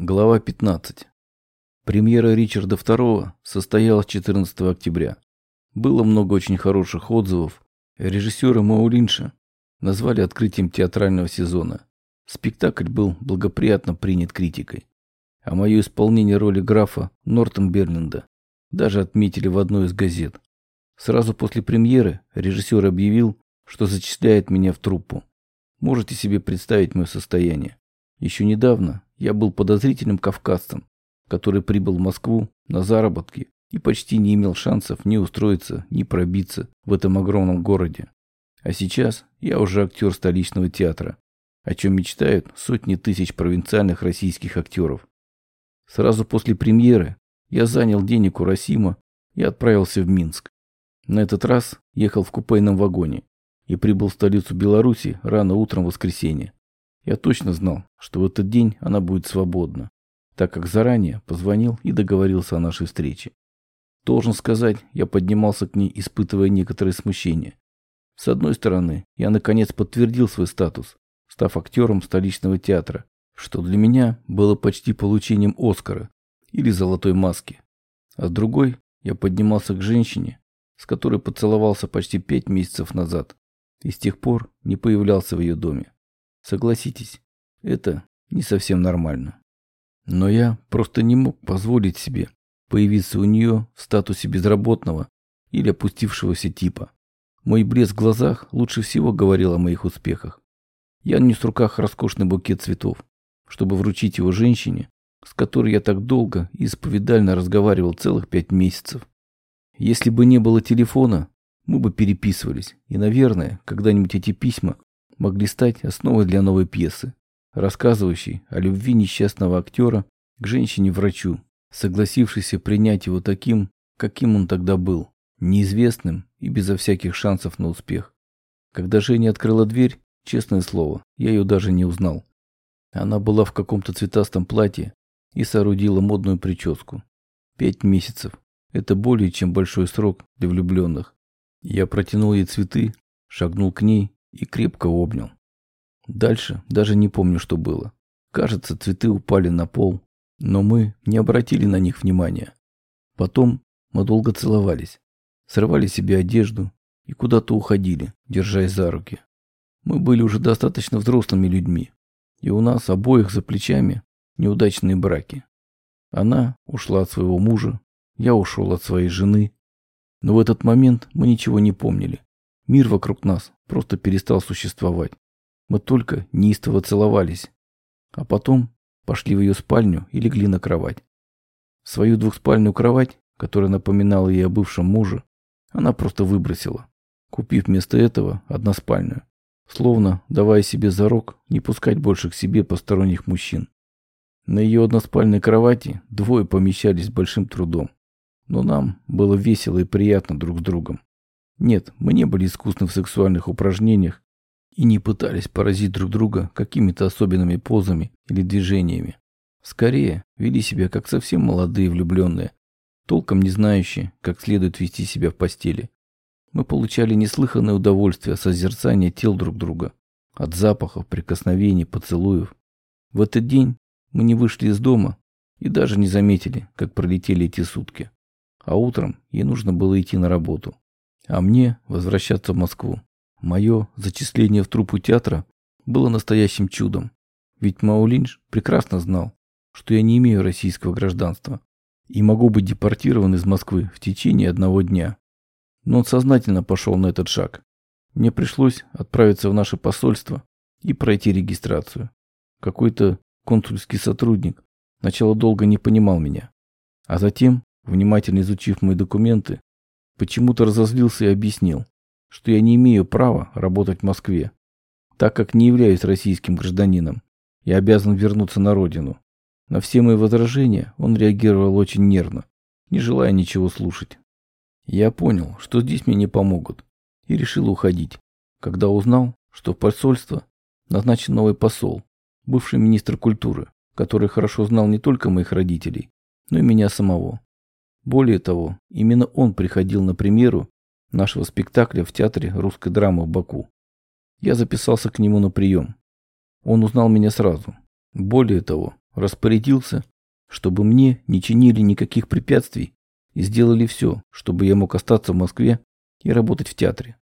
Глава 15. Премьера Ричарда II состоялась 14 октября. Было много очень хороших отзывов. Режиссера Маулинша назвали открытием театрального сезона. Спектакль был благоприятно принят критикой. А мое исполнение роли графа Нортон Берленда даже отметили в одной из газет. Сразу после премьеры режиссер объявил, что зачисляет меня в труппу. Можете себе представить мое состояние. Еще недавно я был подозрительным кавказцем, который прибыл в Москву на заработки и почти не имел шансов ни устроиться, ни пробиться в этом огромном городе. А сейчас я уже актер столичного театра, о чем мечтают сотни тысяч провинциальных российских актеров. Сразу после премьеры я занял денег у Расима и отправился в Минск. На этот раз ехал в купейном вагоне и прибыл в столицу Беларуси рано утром в воскресенье. Я точно знал, что в этот день она будет свободна, так как заранее позвонил и договорился о нашей встрече. Должен сказать, я поднимался к ней, испытывая некоторое смущение. С одной стороны, я наконец подтвердил свой статус, став актером столичного театра, что для меня было почти получением Оскара или золотой маски. А с другой, я поднимался к женщине, с которой поцеловался почти пять месяцев назад и с тех пор не появлялся в ее доме. Согласитесь, это не совсем нормально. Но я просто не мог позволить себе появиться у нее в статусе безработного или опустившегося типа. Мой блеск в глазах лучше всего говорил о моих успехах. Я нес в руках роскошный букет цветов, чтобы вручить его женщине, с которой я так долго и исповедально разговаривал целых пять месяцев. Если бы не было телефона, мы бы переписывались, и, наверное, когда-нибудь эти письма могли стать основой для новой пьесы, рассказывающей о любви несчастного актера к женщине-врачу, согласившейся принять его таким, каким он тогда был, неизвестным и безо всяких шансов на успех. Когда Женя открыла дверь, честное слово, я ее даже не узнал. Она была в каком-то цветастом платье и соорудила модную прическу. Пять месяцев. Это более чем большой срок для влюбленных. Я протянул ей цветы, шагнул к ней и крепко обнял. Дальше даже не помню, что было. Кажется, цветы упали на пол, но мы не обратили на них внимания. Потом мы долго целовались, срывали себе одежду и куда-то уходили, держась за руки. Мы были уже достаточно взрослыми людьми, и у нас обоих за плечами неудачные браки. Она ушла от своего мужа, я ушел от своей жены. Но в этот момент мы ничего не помнили. Мир вокруг нас просто перестал существовать. Мы только неистово целовались. А потом пошли в ее спальню и легли на кровать. Свою двухспальную кровать, которая напоминала ей о бывшем муже, она просто выбросила, купив вместо этого односпальную, словно давая себе зарок не пускать больше к себе посторонних мужчин. На ее односпальной кровати двое помещались с большим трудом, но нам было весело и приятно друг с другом. Нет, мы не были искусны в сексуальных упражнениях и не пытались поразить друг друга какими-то особенными позами или движениями. Скорее, вели себя как совсем молодые влюбленные, толком не знающие, как следует вести себя в постели. Мы получали неслыханное удовольствие от созерцания тел друг друга, от запахов, прикосновений, поцелуев. В этот день мы не вышли из дома и даже не заметили, как пролетели эти сутки. А утром ей нужно было идти на работу а мне возвращаться в Москву. Мое зачисление в труппу театра было настоящим чудом, ведь Маулинж прекрасно знал, что я не имею российского гражданства и могу быть депортирован из Москвы в течение одного дня. Но он сознательно пошел на этот шаг. Мне пришлось отправиться в наше посольство и пройти регистрацию. Какой-то консульский сотрудник сначала долго не понимал меня, а затем, внимательно изучив мои документы, Почему-то разозлился и объяснил, что я не имею права работать в Москве, так как не являюсь российским гражданином и обязан вернуться на родину. На все мои возражения он реагировал очень нервно, не желая ничего слушать. Я понял, что здесь мне не помогут, и решил уходить, когда узнал, что в посольство назначен новый посол, бывший министр культуры, который хорошо знал не только моих родителей, но и меня самого. Более того, именно он приходил на премьеру нашего спектакля в театре русской драмы в Баку. Я записался к нему на прием. Он узнал меня сразу. Более того, распорядился, чтобы мне не чинили никаких препятствий и сделали все, чтобы я мог остаться в Москве и работать в театре.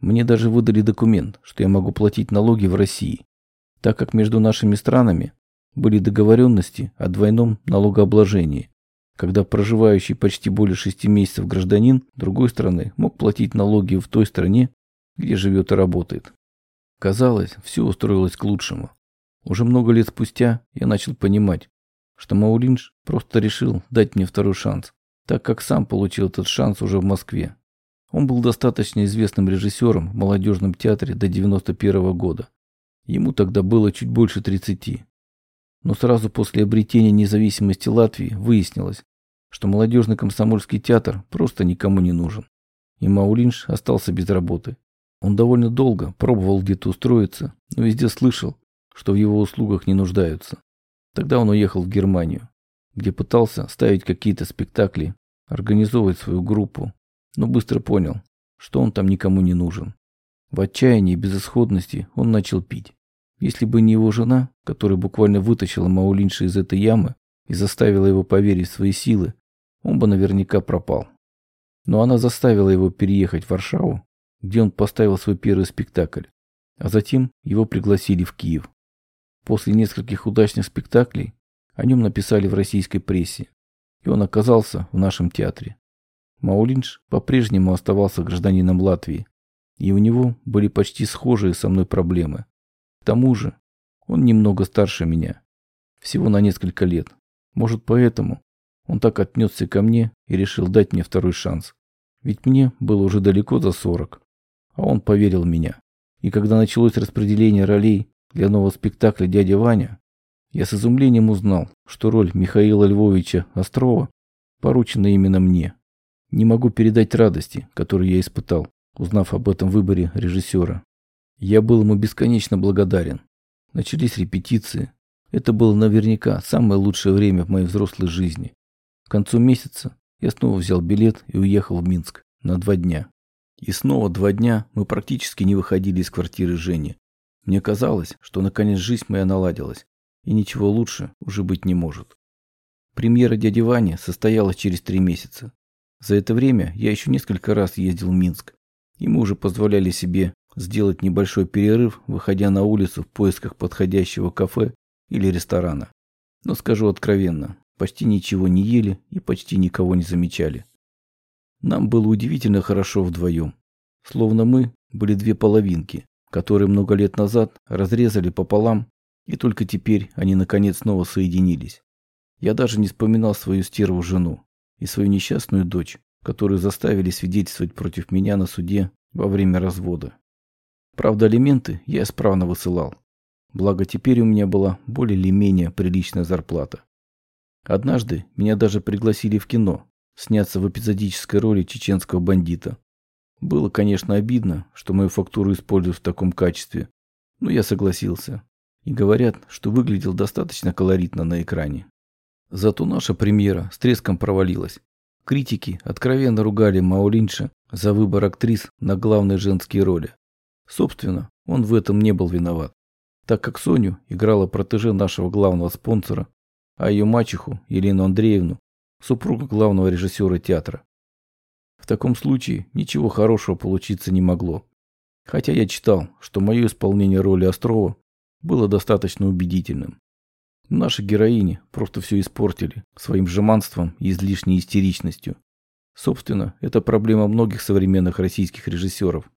Мне даже выдали документ, что я могу платить налоги в России, так как между нашими странами были договоренности о двойном налогообложении, когда проживающий почти более шести месяцев гражданин другой страны мог платить налоги в той стране, где живет и работает. Казалось, все устроилось к лучшему. Уже много лет спустя я начал понимать, что Маулинш просто решил дать мне второй шанс, так как сам получил этот шанс уже в Москве. Он был достаточно известным режиссером в молодежном театре до 91 -го года. Ему тогда было чуть больше 30. Но сразу после обретения независимости Латвии выяснилось, что молодежный комсомольский театр просто никому не нужен. И Маулинш остался без работы. Он довольно долго пробовал где-то устроиться, но везде слышал, что в его услугах не нуждаются. Тогда он уехал в Германию, где пытался ставить какие-то спектакли, организовывать свою группу, но быстро понял, что он там никому не нужен. В отчаянии и безысходности он начал пить. Если бы не его жена, которая буквально вытащила Маулинша из этой ямы и заставила его поверить в свои силы, он бы наверняка пропал. Но она заставила его переехать в Варшаву, где он поставил свой первый спектакль, а затем его пригласили в Киев. После нескольких удачных спектаклей о нем написали в российской прессе, и он оказался в нашем театре. Маулинш по-прежнему оставался гражданином Латвии, и у него были почти схожие со мной проблемы. К тому же он немного старше меня, всего на несколько лет. Может, поэтому он так отнесся ко мне и решил дать мне второй шанс. Ведь мне было уже далеко за сорок, а он поверил в меня. И когда началось распределение ролей для нового спектакля «Дядя Ваня», я с изумлением узнал, что роль Михаила Львовича Острова поручена именно мне. Не могу передать радости, которую я испытал, узнав об этом выборе режиссера. Я был ему бесконечно благодарен. Начались репетиции. Это было наверняка самое лучшее время в моей взрослой жизни. К концу месяца я снова взял билет и уехал в Минск на два дня. И снова два дня мы практически не выходили из квартиры Жени. Мне казалось, что наконец жизнь моя наладилась, и ничего лучше уже быть не может. Премьера «Дяди Вани» состоялась через три месяца. За это время я еще несколько раз ездил в Минск, и мы уже позволяли себе сделать небольшой перерыв, выходя на улицу в поисках подходящего кафе или ресторана. Но скажу откровенно, почти ничего не ели и почти никого не замечали. Нам было удивительно хорошо вдвоем, словно мы были две половинки, которые много лет назад разрезали пополам, и только теперь они наконец снова соединились. Я даже не вспоминал свою стерву жену и свою несчастную дочь, которую заставили свидетельствовать против меня на суде во время развода. Правда, алименты я исправно высылал. Благо, теперь у меня была более или менее приличная зарплата. Однажды меня даже пригласили в кино, сняться в эпизодической роли чеченского бандита, было, конечно, обидно, что мою фактуру используют в таком качестве, но я согласился. И говорят, что выглядел достаточно колоритно на экране. Зато наша премьера с треском провалилась. Критики откровенно ругали Маулинша за выбор актрис на главные женские роли. Собственно, он в этом не был виноват, так как Соню играла протеже нашего главного спонсора, а ее мачеху, Елену Андреевну, супруга главного режиссера театра. В таком случае ничего хорошего получиться не могло. Хотя я читал, что мое исполнение роли Острова было достаточно убедительным. Наши героини просто все испортили своим жеманством и излишней истеричностью. Собственно, это проблема многих современных российских режиссеров,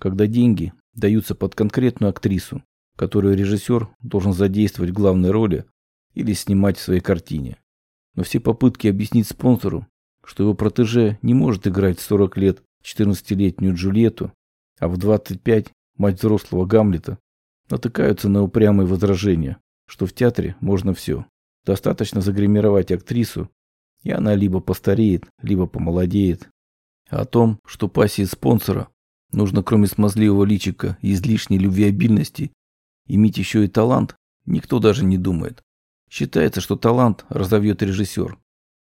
когда деньги даются под конкретную актрису, которую режиссер должен задействовать в главной роли или снимать в своей картине. Но все попытки объяснить спонсору, что его протеже не может играть в 40 лет 14-летнюю Джульетту, а в 25 мать взрослого Гамлета, натыкаются на упрямые возражения, что в театре можно все. Достаточно загримировать актрису, и она либо постареет, либо помолодеет. А о том, что пассии спонсора нужно кроме смазливого личика и излишней любвеобильности иметь еще и талант, никто даже не думает. Считается, что талант разовьет режиссер,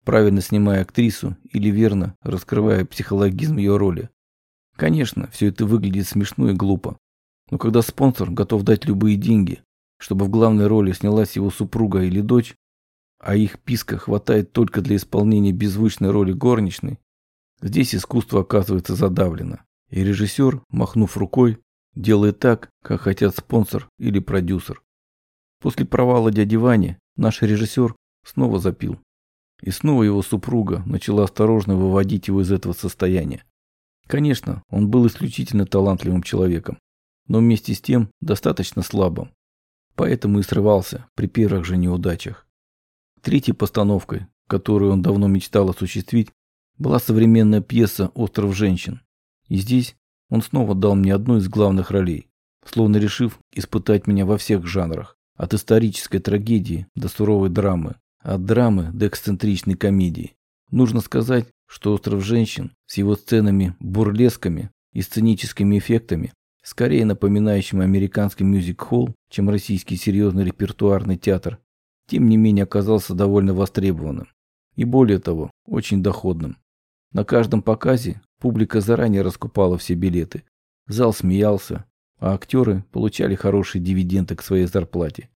правильно снимая актрису или верно раскрывая психологизм ее роли. Конечно, все это выглядит смешно и глупо. Но когда спонсор готов дать любые деньги, чтобы в главной роли снялась его супруга или дочь, а их писка хватает только для исполнения беззвучной роли горничной, здесь искусство оказывается задавлено, и режиссер, махнув рукой, делает так, как хотят спонсор или продюсер. После провала дяди Вани наш режиссер снова запил. И снова его супруга начала осторожно выводить его из этого состояния. Конечно, он был исключительно талантливым человеком, но вместе с тем достаточно слабым. Поэтому и срывался при первых же неудачах. Третьей постановкой, которую он давно мечтал осуществить, была современная пьеса «Остров женщин». И здесь он снова дал мне одну из главных ролей, словно решив испытать меня во всех жанрах, от исторической трагедии до суровой драмы, от драмы до эксцентричной комедии. Нужно сказать, что «Остров женщин» с его сценами-бурлесками и сценическими эффектами, скорее напоминающим американский мюзик-холл, чем российский серьезный репертуарный театр, тем не менее оказался довольно востребованным. И более того, очень доходным. На каждом показе публика заранее раскупала все билеты. Зал смеялся, а актеры получали хорошие дивиденды к своей зарплате.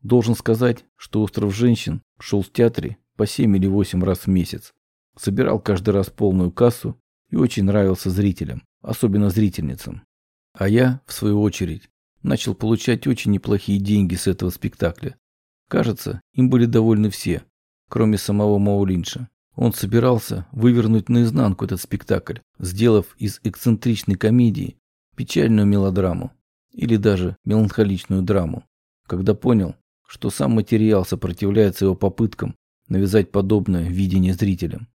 Должен сказать, что «Остров женщин» шел в театре по 7 или 8 раз в месяц. Собирал каждый раз полную кассу и очень нравился зрителям, особенно зрительницам. А я, в свою очередь, начал получать очень неплохие деньги с этого спектакля. Кажется, им были довольны все, кроме самого Маулинша. Он собирался вывернуть наизнанку этот спектакль, сделав из эксцентричной комедии печальную мелодраму или даже меланхоличную драму, когда понял, что сам материал сопротивляется его попыткам навязать подобное видение зрителям.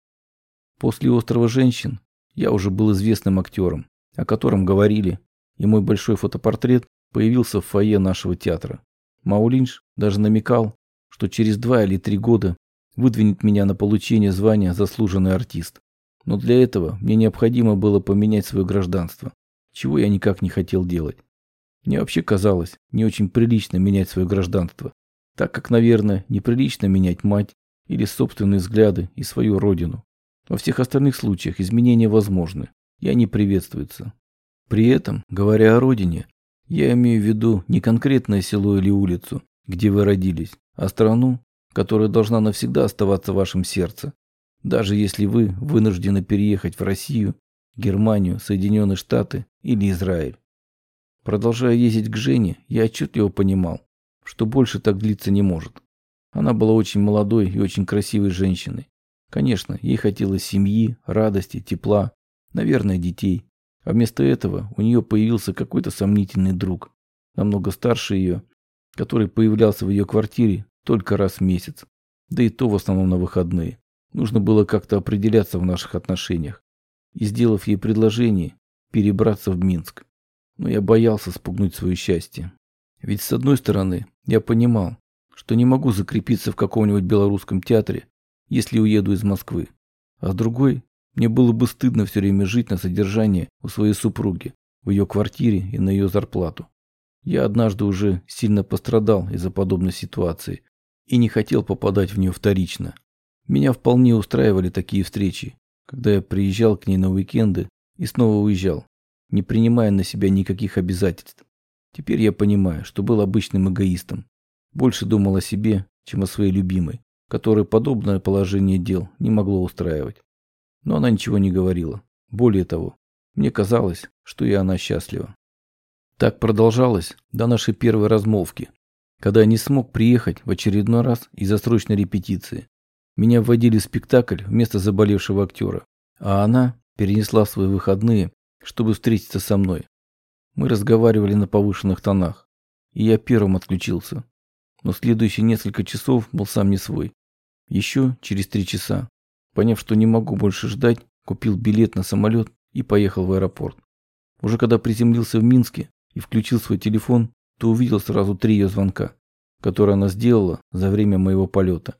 После «Острова женщин» я уже был известным актером, о котором говорили, и мой большой фотопортрет появился в фойе нашего театра. Маулинш даже намекал, что через два или три года выдвинет меня на получение звания заслуженный артист. Но для этого мне необходимо было поменять свое гражданство, чего я никак не хотел делать. Мне вообще казалось не очень прилично менять свое гражданство, так как, наверное, неприлично менять мать или собственные взгляды и свою родину. Во всех остальных случаях изменения возможны, и они приветствуются. При этом, говоря о родине, я имею в виду не конкретное село или улицу, где вы родились, а страну, которая должна навсегда оставаться в вашем сердце, даже если вы вынуждены переехать в Россию, Германию, Соединенные Штаты или Израиль. Продолжая ездить к Жене, я отчетливо понимал, что больше так длиться не может. Она была очень молодой и очень красивой женщиной. Конечно, ей хотелось семьи, радости, тепла, наверное, детей. А вместо этого у нее появился какой-то сомнительный друг, намного старше ее, который появлялся в ее квартире только раз в месяц, да и то в основном на выходные. Нужно было как-то определяться в наших отношениях и, сделав ей предложение, перебраться в Минск. Но я боялся спугнуть свое счастье. Ведь с одной стороны, я понимал, что не могу закрепиться в каком-нибудь белорусском театре, если уеду из Москвы. А с другой, мне было бы стыдно все время жить на содержании у своей супруги, в ее квартире и на ее зарплату. Я однажды уже сильно пострадал из-за подобной ситуации и не хотел попадать в нее вторично. Меня вполне устраивали такие встречи, когда я приезжал к ней на уикенды и снова уезжал, не принимая на себя никаких обязательств. Теперь я понимаю, что был обычным эгоистом. Больше думал о себе, чем о своей любимой, которой подобное положение дел не могло устраивать. Но она ничего не говорила. Более того, мне казалось, что и она счастлива. Так продолжалось до нашей первой размолвки, когда я не смог приехать в очередной раз из-за срочной репетиции. Меня вводили в спектакль вместо заболевшего актера, а она перенесла свои выходные, чтобы встретиться со мной. Мы разговаривали на повышенных тонах, и я первым отключился. Но следующие несколько часов был сам не свой. Еще через три часа Поняв, что не могу больше ждать, купил билет на самолет и поехал в аэропорт. Уже когда приземлился в Минске и включил свой телефон, то увидел сразу три ее звонка, которые она сделала за время моего полета.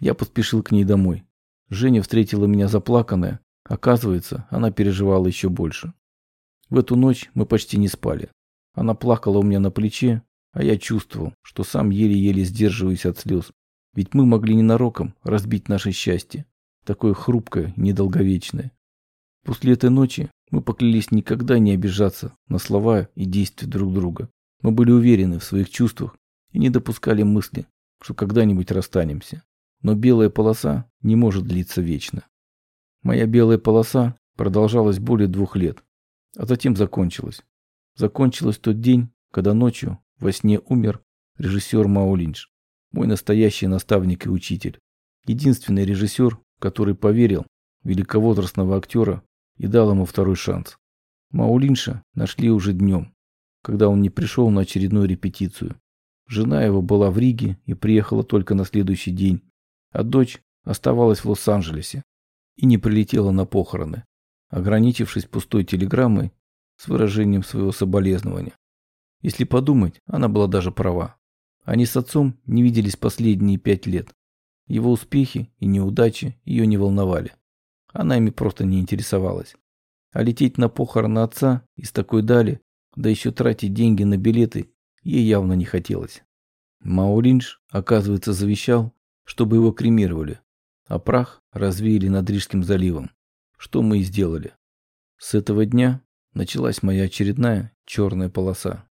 Я поспешил к ней домой. Женя встретила меня заплаканная. Оказывается, она переживала еще больше. В эту ночь мы почти не спали. Она плакала у меня на плече, а я чувствовал, что сам еле-еле сдерживаюсь от слез. Ведь мы могли ненароком разбить наше счастье такое хрупкое, недолговечное. После этой ночи мы поклялись никогда не обижаться на слова и действия друг друга. Мы были уверены в своих чувствах и не допускали мысли, что когда-нибудь расстанемся. Но белая полоса не может длиться вечно. Моя белая полоса продолжалась более двух лет, а затем закончилась. Закончилась тот день, когда ночью во сне умер режиссер Маулинш, мой настоящий наставник и учитель. Единственный режиссер, который поверил в великовозрастного актера и дал ему второй шанс. Маулинша нашли уже днем, когда он не пришел на очередную репетицию. Жена его была в Риге и приехала только на следующий день, а дочь оставалась в Лос-Анджелесе и не прилетела на похороны, ограничившись пустой телеграммой с выражением своего соболезнования. Если подумать, она была даже права. Они с отцом не виделись последние пять лет. Его успехи и неудачи ее не волновали. Она ими просто не интересовалась. А лететь на похороны отца из такой дали, да еще тратить деньги на билеты, ей явно не хотелось. Мауринж, оказывается, завещал, чтобы его кремировали, а прах развеяли над Рижским заливом, что мы и сделали. С этого дня началась моя очередная черная полоса.